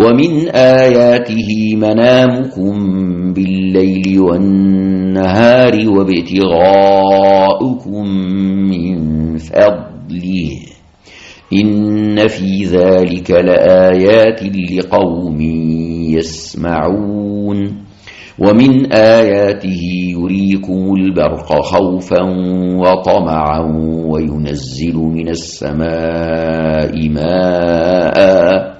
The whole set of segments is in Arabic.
ومن آياته منامكم بالليل والنهار وابتغاؤكم من فضله. إن في ذلك لآيات لقوم يسمعون. ومن آياته يريكم البرق خوفا وطمعا وينزل من السماء ماء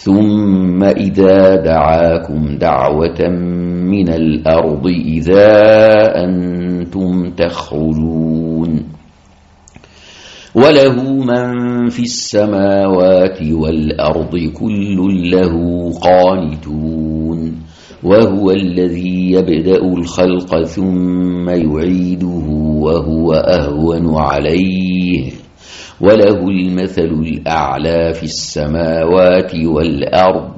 ثم إذا دعاكم دعوة من الأرض إذا أنتم تخرجون. وله من في السماوات والأرض كل له قانتون. وهو الذي يبدأ الخلق ثم يعيده وهو أهون عليه. وله المثل الأعلى في السماوات والأرض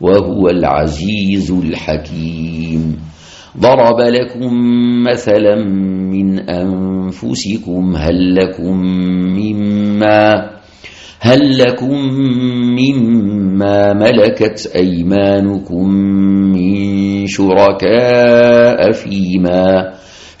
وهو العزيز الحكيم. ضرب لكم مثلا من أنفسكم هل لكم مما هل لكم مما ملكت أيمانكم من شركاء فيما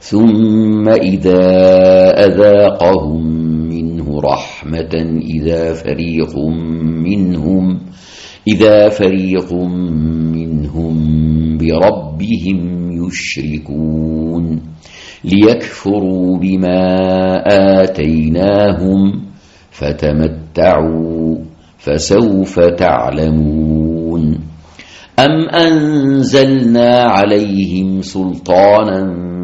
ثم إذا أذاقهم منه رحمة إذا فريق منهم إذا فريق منهم بربهم يشركون. ليكفروا بما آتيناهم فتمتعوا فسوف تعلمون. أم أنزلنا عليهم سلطانا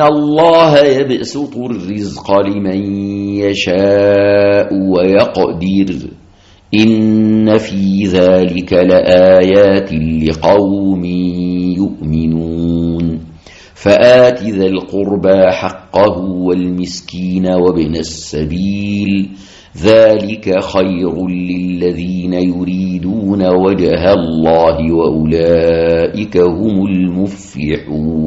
الله يبسط الرزق لمن يشاء ويقدر إن في ذلك لآيات لقوم يؤمنون فآت ذا القربى حقه والمسكين وابن السبيل ذلك خير للذين يريدون وجه الله وأولئك هم المفلحون